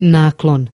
Naklon.